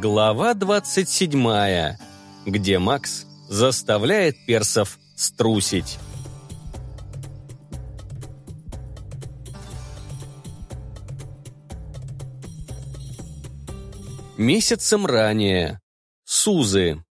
Глава 27, где Макс заставляет персов струсить. Месяцем ранее. Сузы.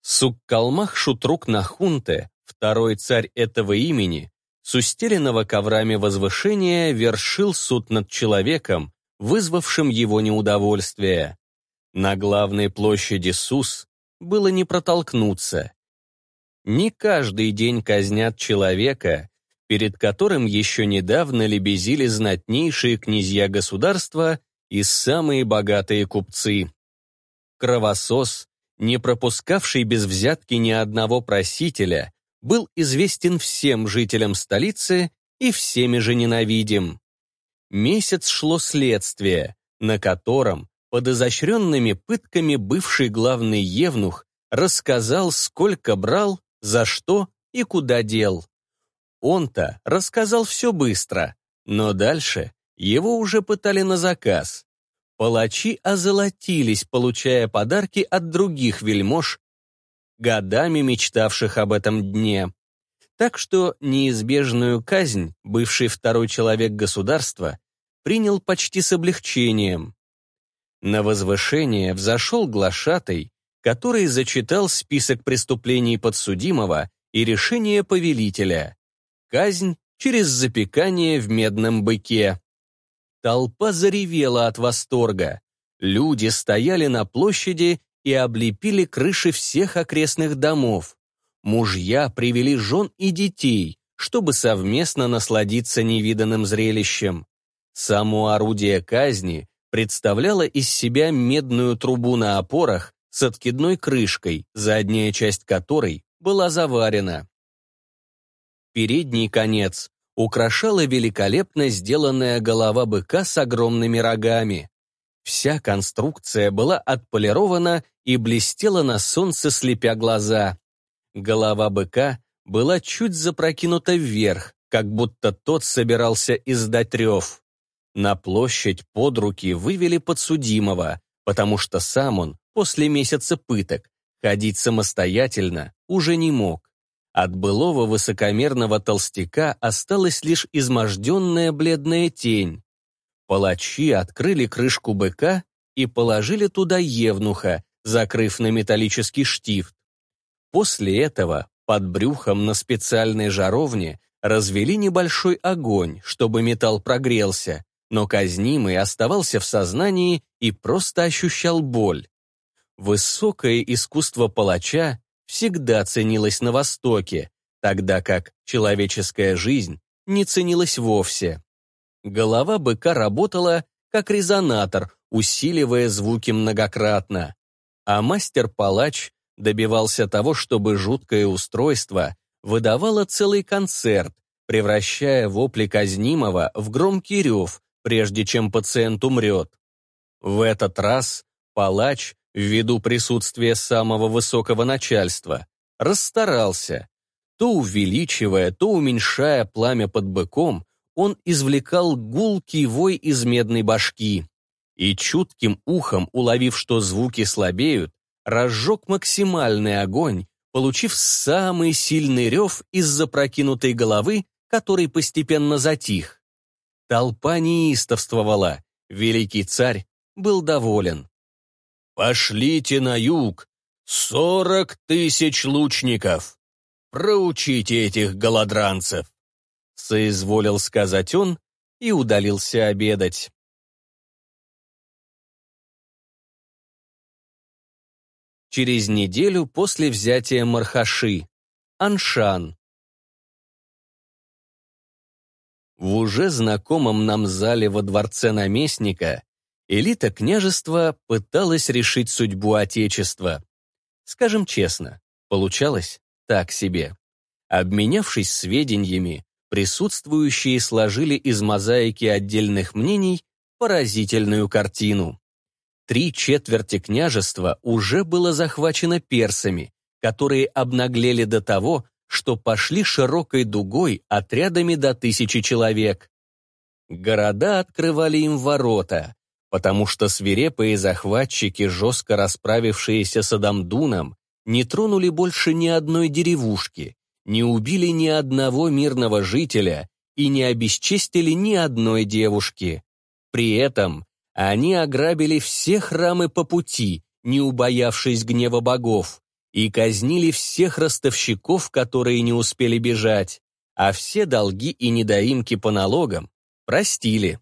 Суккалмах Шутрук Нахунте, второй царь этого имени, с устеленного коврами возвышения вершил суд над человеком, вызвавшим его неудовольствие. На главной площади Сус было не протолкнуться. Не каждый день казнят человека, перед которым еще недавно лебезили знатнейшие князья государства и самые богатые купцы. Кровосос, не пропускавший без взятки ни одного просителя, был известен всем жителям столицы и всеми же ненавидим. Месяц шло следствие, на котором под изощренными пытками бывший главный евнух рассказал, сколько брал, за что и куда дел. Он-то рассказал все быстро, но дальше его уже пытали на заказ. Палачи озолотились, получая подарки от других вельмож, годами мечтавших об этом дне. Так что неизбежную казнь бывший второй человек государства принял почти с облегчением. На возвышение взошел глашатый, который зачитал список преступлений подсудимого и решение повелителя. Казнь через запекание в медном быке. Толпа заревела от восторга. Люди стояли на площади и облепили крыши всех окрестных домов. Мужья привели жен и детей, чтобы совместно насладиться невиданным зрелищем. Само орудие казни представляло из себя медную трубу на опорах с откидной крышкой, задняя часть которой была заварена. Передний конец украшала великолепно сделанная голова быка с огромными рогами. Вся конструкция была отполирована и блестела на солнце, слепя глаза. Голова быка была чуть запрокинута вверх, как будто тот собирался издать рев. На площадь под руки вывели подсудимого, потому что сам он после месяца пыток ходить самостоятельно уже не мог. От былого высокомерного толстяка осталась лишь изможденная бледная тень. Палачи открыли крышку быка и положили туда евнуха, закрыв на металлический штифт. После этого под брюхом на специальной жаровне развели небольшой огонь, чтобы металл прогрелся, но казнимый оставался в сознании и просто ощущал боль. Высокое искусство палача всегда ценилось на Востоке, тогда как человеческая жизнь не ценилась вовсе. Голова быка работала как резонатор, усиливая звуки многократно. А мастер-палач добивался того, чтобы жуткое устройство выдавало целый концерт, превращая вопли казнимого в громкий рев, прежде чем пациент умрет. В этот раз палач, ввиду присутствия самого высокого начальства, расстарался. То увеличивая, то уменьшая пламя под быком, он извлекал гулкий вой из медной башки. И чутким ухом, уловив, что звуки слабеют, разжег максимальный огонь, получив самый сильный рев из-за прокинутой головы, который постепенно затих. Толпа неистовствовала. Великий царь был доволен. «Пошлите на юг! Сорок тысяч лучников! Проучите этих голодранцев!» соизволил сказать он и удалился обедать. через неделю после взятия Мархаши, Аншан. В уже знакомом нам зале во дворце наместника элита княжества пыталась решить судьбу Отечества. Скажем честно, получалось так себе. Обменявшись сведениями, присутствующие сложили из мозаики отдельных мнений поразительную картину. Три четверти княжества уже было захвачено персами, которые обнаглели до того, что пошли широкой дугой отрядами до тысячи человек. Города открывали им ворота, потому что свирепые захватчики, жестко расправившиеся с Адамдуном, не тронули больше ни одной деревушки, не убили ни одного мирного жителя и не обесчестили ни одной девушки. При этом они ограбили все храмы по пути, не убоявшись гнева богов, и казнили всех ростовщиков, которые не успели бежать, а все долги и недоимки по налогам простили.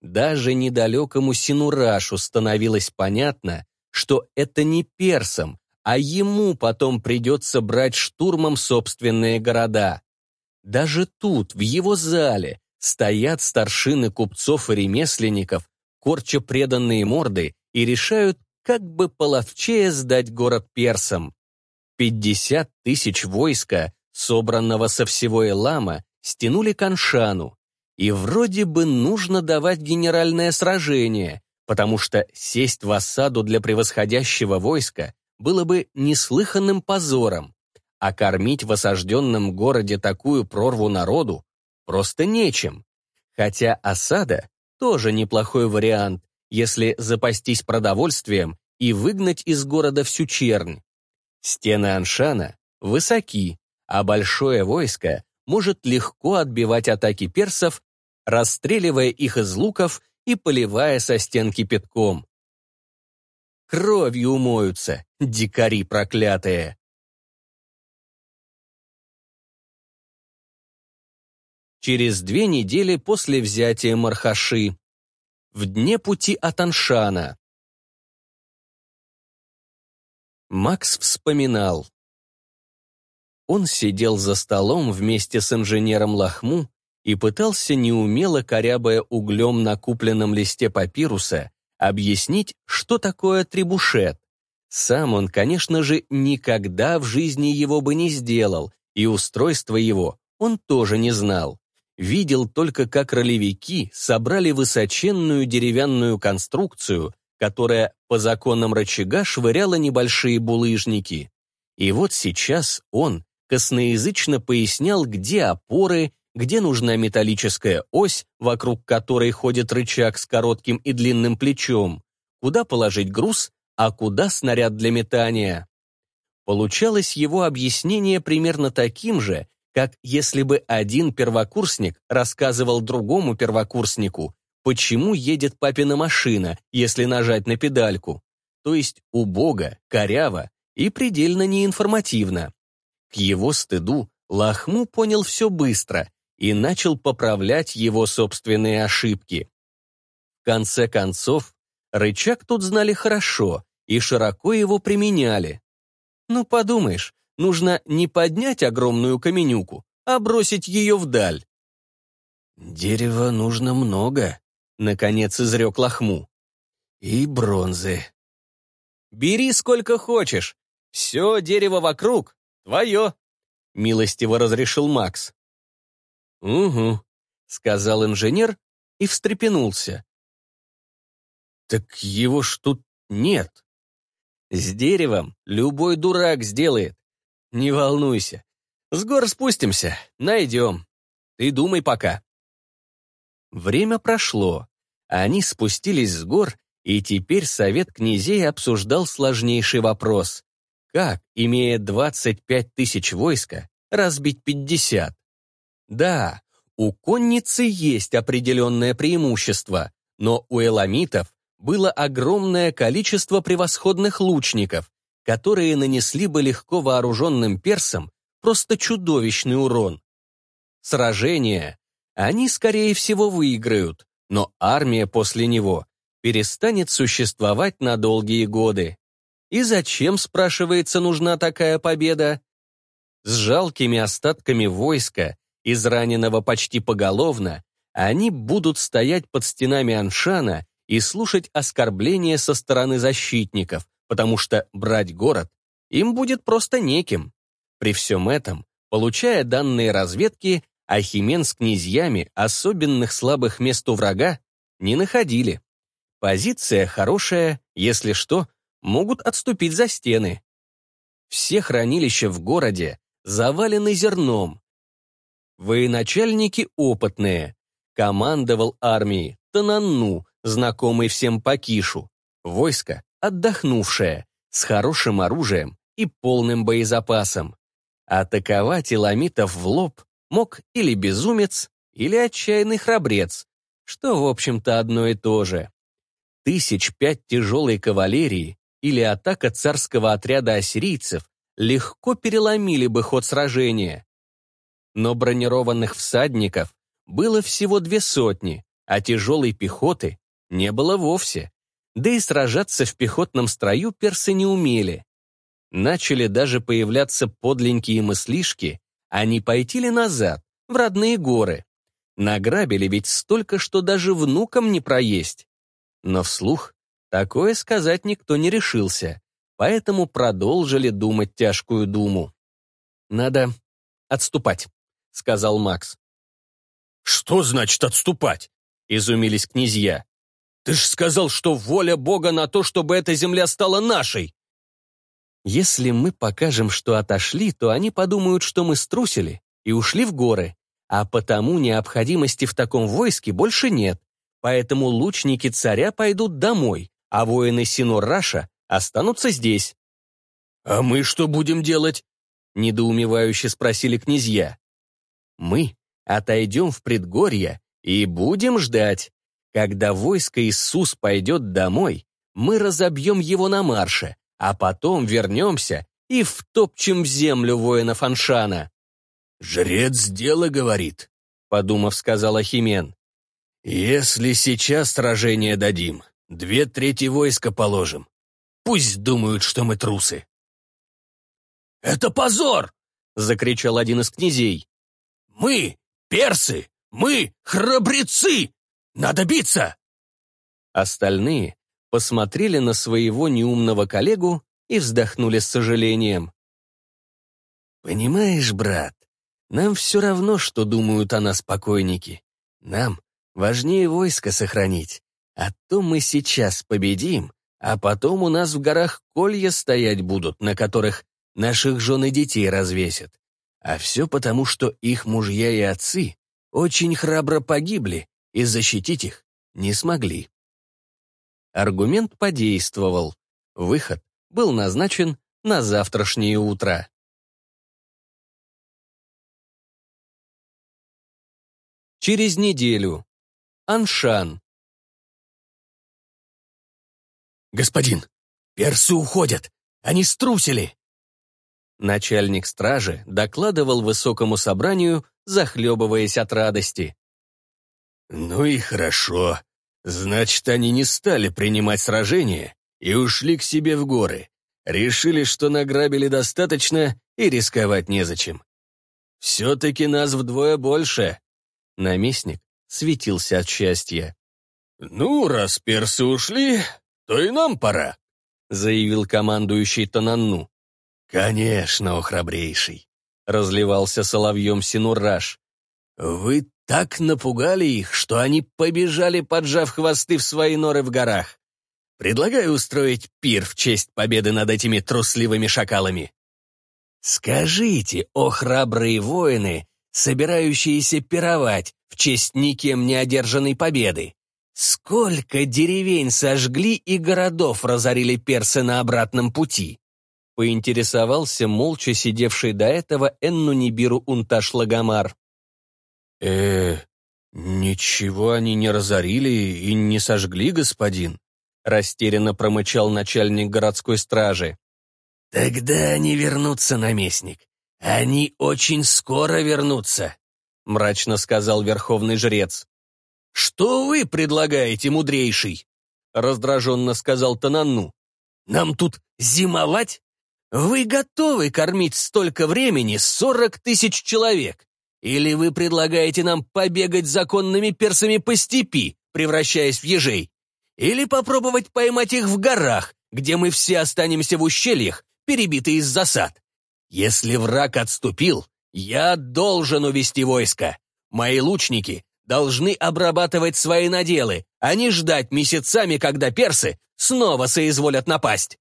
Даже недалекому Синурашу становилось понятно, что это не персам, а ему потом придется брать штурмом собственные города. Даже тут, в его зале, стоят старшины купцов и ремесленников, корча преданные морды, и решают, как бы половчее сдать город персам. 50 тысяч войска, собранного со всего Элама, стянули к Аншану. И вроде бы нужно давать генеральное сражение, потому что сесть в осаду для превосходящего войска было бы неслыханным позором, а кормить в осажденном городе такую прорву народу просто нечем. Хотя осада тоже неплохой вариант, если запастись продовольствием и выгнать из города всю чернь. Стены Аншана высоки, а большое войско может легко отбивать атаки персов, расстреливая их из луков и поливая со стен кипятком. Кровью умоются, дикари проклятые. через две недели после взятия Мархаши, в дне пути от Аншана. Макс вспоминал. Он сидел за столом вместе с инженером Лахму и пытался, неумело корябая углем на купленном листе папируса, объяснить, что такое трибушет. Сам он, конечно же, никогда в жизни его бы не сделал, и устройство его он тоже не знал видел только, как ролевики собрали высоченную деревянную конструкцию, которая по законам рычага швыряла небольшие булыжники. И вот сейчас он косноязычно пояснял, где опоры, где нужна металлическая ось, вокруг которой ходит рычаг с коротким и длинным плечом, куда положить груз, а куда снаряд для метания. Получалось его объяснение примерно таким же, как если бы один первокурсник рассказывал другому первокурснику, почему едет папина машина, если нажать на педальку. То есть убого, коряво и предельно неинформативно. К его стыду лохму понял все быстро и начал поправлять его собственные ошибки. В конце концов, рычаг тут знали хорошо и широко его применяли. Ну, подумаешь, нужно не поднять огромную каменюку, а бросить ее вдаль. «Дерева нужно много», — наконец изрек Лохму. «И бронзы». «Бери сколько хочешь. Все дерево вокруг твое», — милостиво разрешил Макс. «Угу», — сказал инженер и встрепенулся. «Так его ж тут нет». «С деревом любой дурак сделает. «Не волнуйся. С гор спустимся, найдем. Ты думай пока». Время прошло. Они спустились с гор, и теперь совет князей обсуждал сложнейший вопрос. Как, имея 25 тысяч войска, разбить 50? Да, у конницы есть определенное преимущество, но у эламитов было огромное количество превосходных лучников, которые нанесли бы легко вооруженным персам просто чудовищный урон. Сражение они, скорее всего, выиграют, но армия после него перестанет существовать на долгие годы. И зачем, спрашивается, нужна такая победа? С жалкими остатками войска, израненного почти поголовно, они будут стоять под стенами Аншана и слушать оскорбления со стороны защитников, потому что брать город им будет просто неким. При всем этом, получая данные разведки, Ахимен с князьями особенных слабых мест у врага не находили. Позиция хорошая, если что, могут отступить за стены. Все хранилища в городе завалены зерном. Военачальники опытные. Командовал армией Тананну, знакомый всем по Кишу. Войско отдохнувшая, с хорошим оружием и полным боезапасом. Атаковать Иламитов в лоб мог или безумец, или отчаянный храбрец, что, в общем-то, одно и то же. Тысяч пять тяжелой кавалерии или атака царского отряда ассирийцев легко переломили бы ход сражения. Но бронированных всадников было всего две сотни, а тяжелой пехоты не было вовсе. Да и сражаться в пехотном строю персы не умели. Начали даже появляться подленькие мыслишки, а не пойти ли назад, в родные горы. Награбили ведь столько, что даже внукам не проесть. Но вслух такое сказать никто не решился, поэтому продолжили думать тяжкую думу. «Надо отступать», — сказал Макс. «Что значит отступать?» — изумились князья. Ты ж сказал, что воля Бога на то, чтобы эта земля стала нашей!» «Если мы покажем, что отошли, то они подумают, что мы струсили и ушли в горы, а потому необходимости в таком войске больше нет. Поэтому лучники царя пойдут домой, а воины Синораша останутся здесь». «А мы что будем делать?» — недоумевающе спросили князья. «Мы отойдем в предгорье и будем ждать», когда войско Иисус пойдет домой, мы разобьем его на марше, а потом вернемся и втопчем в землю воина Фаншана. «Жрец дело говорит», — подумав, сказал Ахимен. «Если сейчас сражение дадим, две трети войска положим. Пусть думают, что мы трусы». «Это позор!» — закричал один из князей. «Мы — персы! Мы — храбрецы! Надо биться!» Остальные посмотрели на своего неумного коллегу и вздохнули с сожалением. «Понимаешь, брат, нам все равно, что думают о нас покойники. Нам важнее войско сохранить, а то мы сейчас победим, а потом у нас в горах колья стоять будут, на которых наших жен и детей развесят. А все потому, что их мужья и отцы очень храбро погибли, и защитить их не смогли. Аргумент подействовал. Выход был назначен на завтрашнее утро. Через неделю. Аншан. «Господин, персы уходят! Они струсили!» Начальник стражи докладывал высокому собранию, захлебываясь от радости. «Ну и хорошо. Значит, они не стали принимать сражение и ушли к себе в горы. Решили, что награбили достаточно и рисковать незачем. Все-таки нас вдвое больше». Наместник светился от счастья. «Ну, раз персы ушли, то и нам пора», — заявил командующий Тананну. «Конечно, о храбрейший», — разливался соловьем Синураж. Вы так напугали их, что они побежали, поджав хвосты в свои норы в горах. Предлагаю устроить пир в честь победы над этими трусливыми шакалами. Скажите, о храбрые воины, собирающиеся пировать в честь никем не одержанной победы, сколько деревень сожгли и городов разорили персы на обратном пути? Поинтересовался молча сидевший до этого Эннунибиру Унташ Лагомар э ничего они не разорили и не сожгли, господин», растерянно промычал начальник городской стражи. «Тогда они вернутся, наместник. Они очень скоро вернутся», — мрачно сказал верховный жрец. «Что вы предлагаете, мудрейший?» — раздраженно сказал Тананну. «Нам тут зимовать? Вы готовы кормить столько времени сорок тысяч человек? Или вы предлагаете нам побегать законными персами по степи, превращаясь в ежей? Или попробовать поймать их в горах, где мы все останемся в ущельях, перебитые из засад? Если враг отступил, я должен увести войско. Мои лучники должны обрабатывать свои наделы, а не ждать месяцами, когда персы снова соизволят напасть.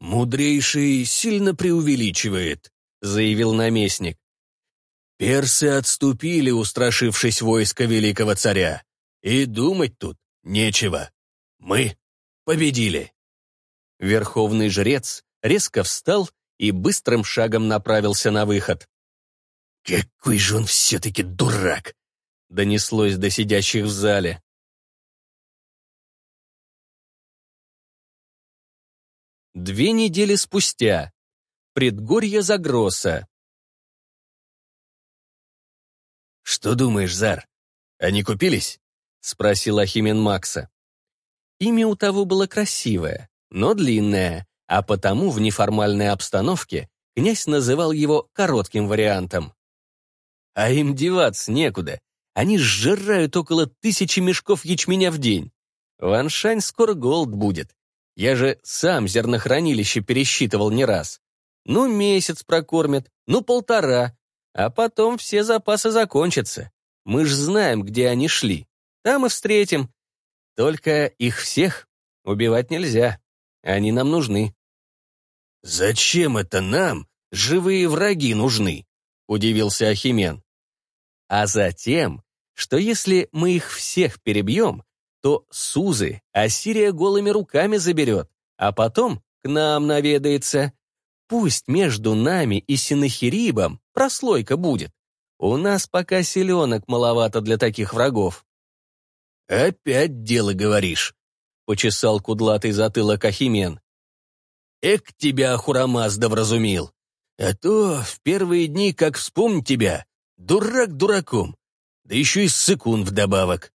«Мудрейший сильно преувеличивает», — заявил наместник. Персы отступили, устрашившись войска великого царя. И думать тут нечего. Мы победили. Верховный жрец резко встал и быстрым шагом направился на выход. «Какой же он все-таки дурак!» — донеслось до сидящих в зале. Две недели спустя. Предгорье Загроса. «Что думаешь, Зар? Они купились?» — спросил Ахимен Макса. Имя у того было красивое, но длинное, а потому в неформальной обстановке князь называл его коротким вариантом. «А им деваться некуда. Они сжирают около тысячи мешков ячменя в день. Ваншань скоро голод будет. Я же сам зернохранилище пересчитывал не раз. Ну, месяц прокормят, ну, полтора, а потом все запасы закончатся. Мы ж знаем, где они шли. Там и встретим. Только их всех убивать нельзя. Они нам нужны». «Зачем это нам? Живые враги нужны», — удивился Ахимен. «А затем, что если мы их всех перебьем, то Сузы Ассирия голыми руками заберет, а потом к нам наведается. Пусть между нами и Синахирибом прослойка будет. У нас пока селенок маловато для таких врагов». «Опять дело говоришь», — почесал кудлатый затылок Ахимен. «Эк тебя, Ахурамазда вразумил! А то в первые дни, как вспомню тебя, дурак дураком, да еще и ссыкун вдобавок».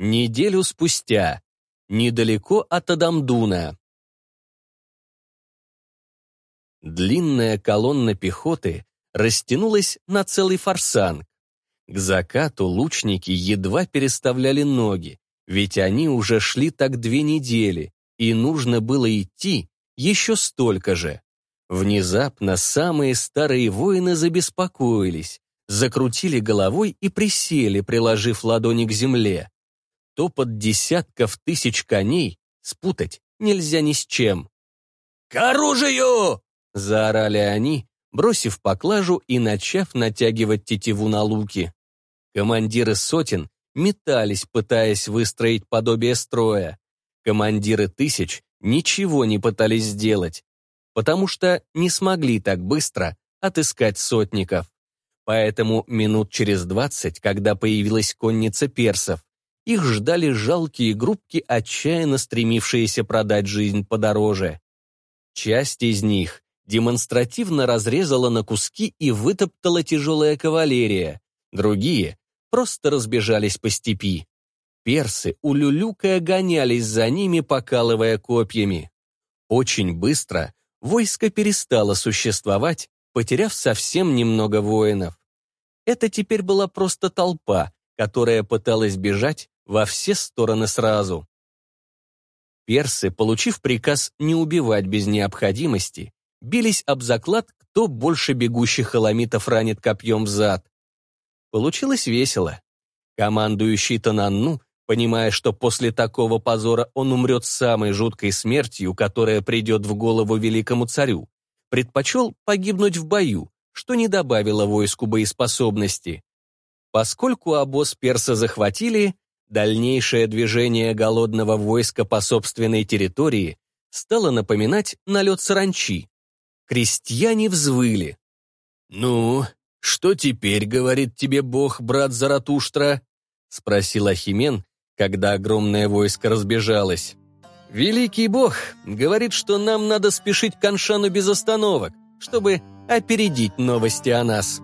Неделю спустя, недалеко от Адамдуна. Длинная колонна пехоты растянулась на целый форсанг. К закату лучники едва переставляли ноги, ведь они уже шли так две недели, и нужно было идти еще столько же. Внезапно самые старые воины забеспокоились, закрутили головой и присели, приложив ладони к земле. Топот десятков тысяч коней спутать нельзя ни с чем. «К оружию!» заорали они, бросив поклажу и начав натягивать тетиву на луки. Командиры сотен метались, пытаясь выстроить подобие строя. Командиры тысяч ничего не пытались сделать, потому что не смогли так быстро отыскать сотников. Поэтому минут через двадцать, когда появилась конница персов, их ждали жалкие группки, отчаянно стремившиеся продать жизнь подороже. Часть из них демонстративно разрезала на куски и вытоптала тяжелая кавалерия. Другие просто разбежались по степи. Персы, улюлюкая, гонялись за ними, покалывая копьями. Очень быстро войско перестало существовать, потеряв совсем немного воинов. Это теперь была просто толпа, которая пыталась бежать во все стороны сразу. Персы, получив приказ не убивать без необходимости, бились об заклад, кто больше бегущих халамитов ранит копьем в зад. Получилось весело. Командующий Тананну, понимая, что после такого позора он умрет самой жуткой смертью, которая придет в голову великому царю, предпочел погибнуть в бою, что не добавило войску боеспособности. Поскольку обоз перса захватили, дальнейшее движение голодного войска по собственной территории стало напоминать налет саранчи, Крестьяне взвыли. «Ну, что теперь говорит тебе бог, брат Заратуштра?» — спросил Ахимен, когда огромное войско разбежалось. «Великий бог говорит, что нам надо спешить к Аншану без остановок, чтобы опередить новости о нас»,